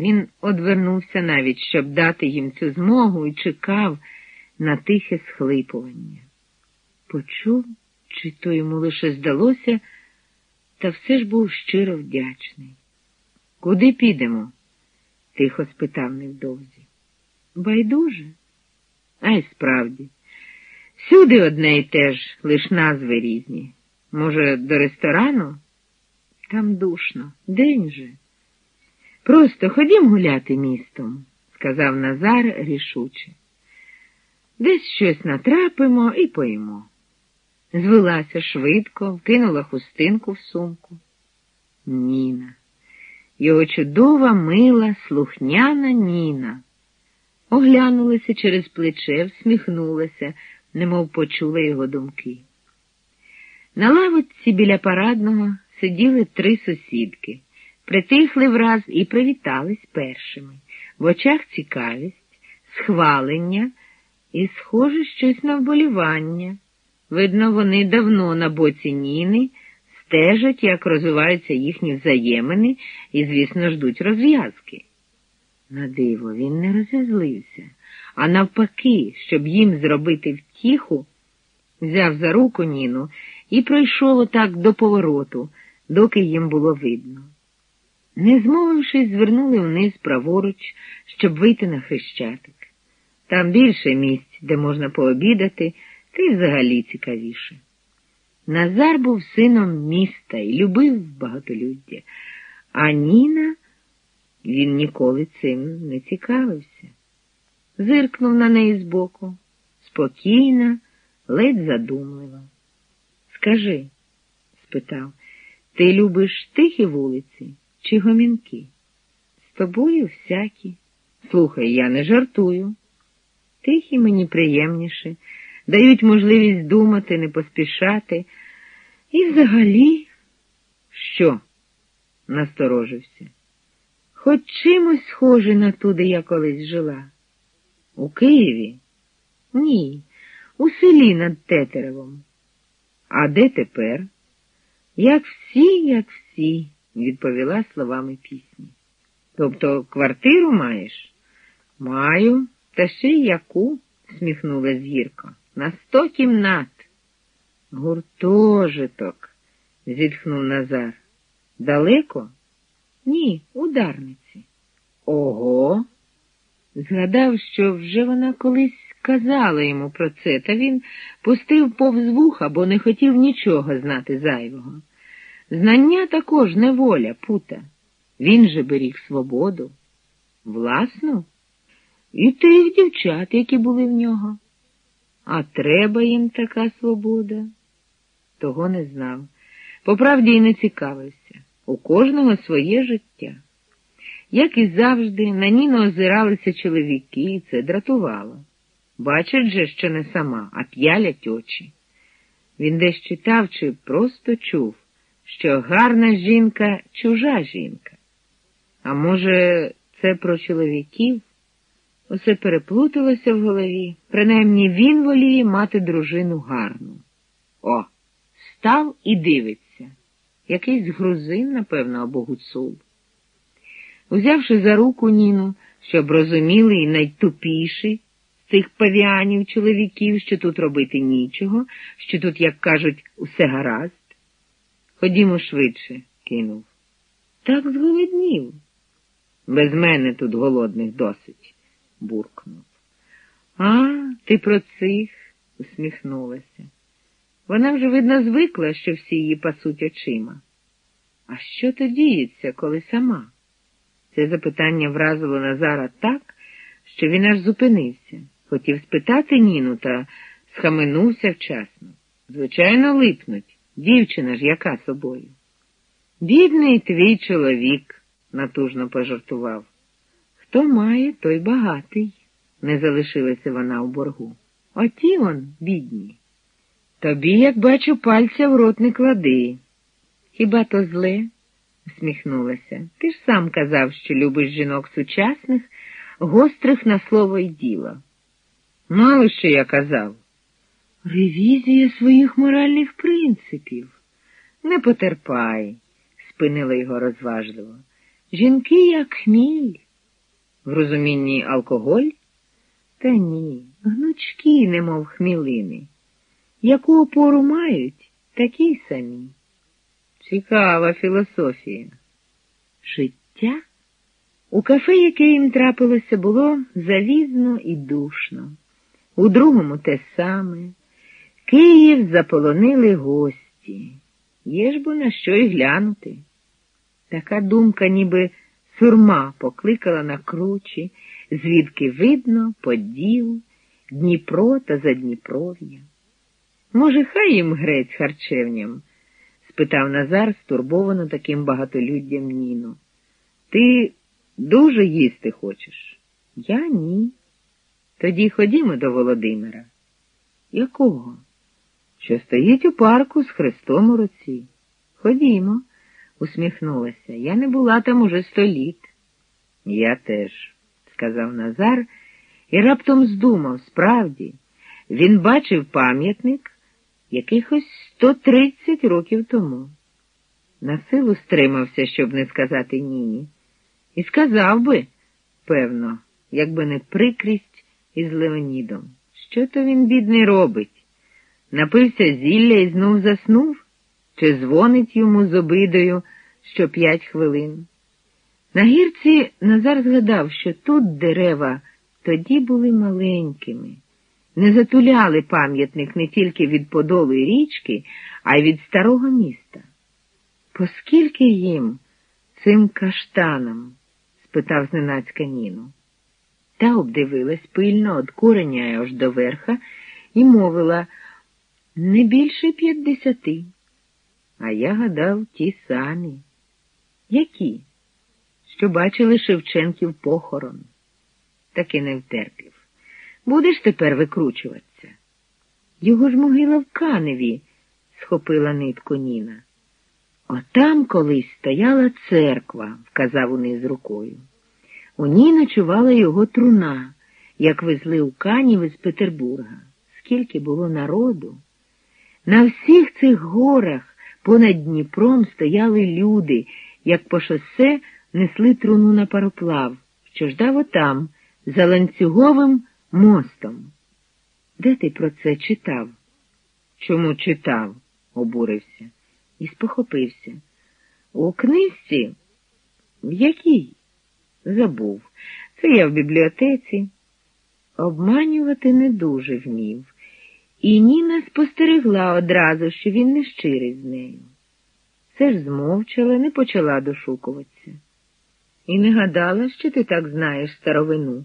Він одвернувся навіть, щоб дати їм цю змогу, і чекав на тихе схлипування. Почув, чи то йому лише здалося, та все ж був щиро вдячний. Куди підемо? тихо спитав невдовзі. Байдуже? А й справді. Всюди одне й те ж, лиш назви різні. Може, до ресторану? Там душно. День же. Просто ходім гуляти містом, сказав Назар рішуче. Десь щось натрапимо і поїмо. Звелася швидко, вкинула хустинку в сумку. Ніна, його чудова, мила, слухняна Ніна. Оглянулася через плече, всміхнулася, немов почула його думки. На лавочці біля парадного сиділи три сусідки, притихли враз і привітались першими. В очах цікавість, схвалення і, схоже, щось на вболівання. Видно, вони давно на боці Ніни стежать, як розвиваються їхні взаємини і, звісно, ждуть розв'язки. На диво, він не розізлився, а навпаки, щоб їм зробити втіху, взяв за руку Ніну і пройшов отак до повороту, доки їм було видно. Не змовившись, звернули вниз праворуч, щоб вийти на хрещатик. Там більше місць, де можна пообідати, та й взагалі цікавіше. Назар був сином міста і любив багатолюддя, а Ніна він ніколи цим не цікавився. Зиркнув на неї збоку, спокійна, ледь задумлива. Скажи, спитав, ти любиш тихі вулиці чи гомінки? З тобою всякі. Слухай, я не жартую. Тихі мені приємніше, дають можливість думати, не поспішати. І взагалі, що? насторожився. Хоч чимось схоже на ту, де я колись жила. У Києві? Ні, у селі над Тетеревом. А де тепер? Як всі, як всі, відповіла словами пісні. Тобто квартиру маєш? Маю, та ще й яку, сміхнулась Гірко. На сто кімнат. Гуртожиток, зітхнув Назар. Далеко? Ні, ударниці. Ого. Згадав, що вже вона колись казала йому про це, та він пустив повз вуха, бо не хотів нічого знати зайвого. Знання також неволя, пута. Він же беріг свободу. Власну? І тих дівчат, які були в нього. А треба їм така свобода? Того не знав. По правді й не цікавився. У кожного своє життя. Як і завжди, на Ніну озиралися чоловіки, і це дратувало. Бачать же, що не сама, а п'ялять очі. Він десь читав чи просто чув, що гарна жінка чужа жінка. А може, це про чоловіків? Усе переплуталося в голові, принаймні він воліє мати дружину гарну. О, став і дивиться. Якийсь грузин, напевно, або гуцул. Узявши за руку Ніну, щоб розуміли і найтупіші з цих павіанів чоловіків, що тут робити нічого, що тут, як кажуть, усе гаразд. Ходімо швидше, кинув. Так зголоднів. Без мене тут голодних досить, буркнув. А, ти про цих, усміхнулася. Вона вже, видно, звикла, що всі її пасуть очима. А що то діється, коли сама? Це запитання вразило Назара так, що він аж зупинився. Хотів спитати Ніну та схаменувся вчасно. Звичайно, липнуть. Дівчина ж яка собою. Бідний твій чоловік, натужно пожартував. Хто має, той багатий, не залишилася вона у боргу. Оті он, бідні. Тобі, як бачу, пальця в рот не клади. Хіба то зле? усміхнулася. Ти ж сам казав, що любиш жінок сучасних, гострих на слово й діло. Мало що я казав. Ревізія своїх моральних принципів. Не потерпай, спинила його розважливо. Жінки, як хміль, В розумінні алкоголь? Та ні, гнучкі, немов хмілини. Яку опору мають, такі самі. Цікава філософія. Життя? У кафе, яке їм трапилося, було завізно і душно. У другому те саме. Київ заполонили гості. Є ж бо на що й глянути. Така думка, ніби сурма покликала на кручі, звідки видно Поділ, Дніпро та Задніпров'я. Може, хай їм грець харчевням? спитав Назар, стурбовано таким багатолюддям Ніну. Ти дуже їсти хочеш? Я ні. Тоді ходімо до Володимира. Якого? Що стоїть у парку з хрестом у руці. Ходімо, усміхнулася. Я не була там уже сто літ. Я теж, сказав Назар і раптом здумав, справді, він бачив пам'ятник якихось сто тридцять років тому. На силу стримався, щоб не сказати ні. І сказав би, певно, якби не прикрість із Леонідом. Що то він, бідний, робить? Напився зілля і знов заснув, чи дзвонить йому з обидою що п'ять хвилин. На гірці Назар згадав, що тут дерева тоді були маленькими, не затуляли пам'ятник не тільки від подолу і річки, а й від старого міста. Поскільки їм, цим каштанам? спитав зненацька Ніну. Та обдивилась пильно від кореня аж до верха і мовила не більше п'ятдесяти. А я гадав ті самі. Які? Що бачили Шевченків похорон. Таки не втерпів. Будеш тепер викручуватися. Його ж могила в каневі, схопила нитку Ніна. Отам колись стояла церква, вказав униз рукою. У ній ночувала його труна, як везли у канів із Петербурга. Скільки було народу. На всіх цих горах понад Дніпром стояли люди, як по шосе несли труну на пароплав, що ждав отам, за ланцюговим мостом. Де ти про це читав? Чому читав? обурився і спохопився. У книжці? В якій? Забув. Це я в бібліотеці. Обманювати не дуже вмів, і Ніна спостерегла одразу, що він не щирий з нею. Все ж змовчала, не почала дошукуватися. І не гадала, що ти так знаєш старовину.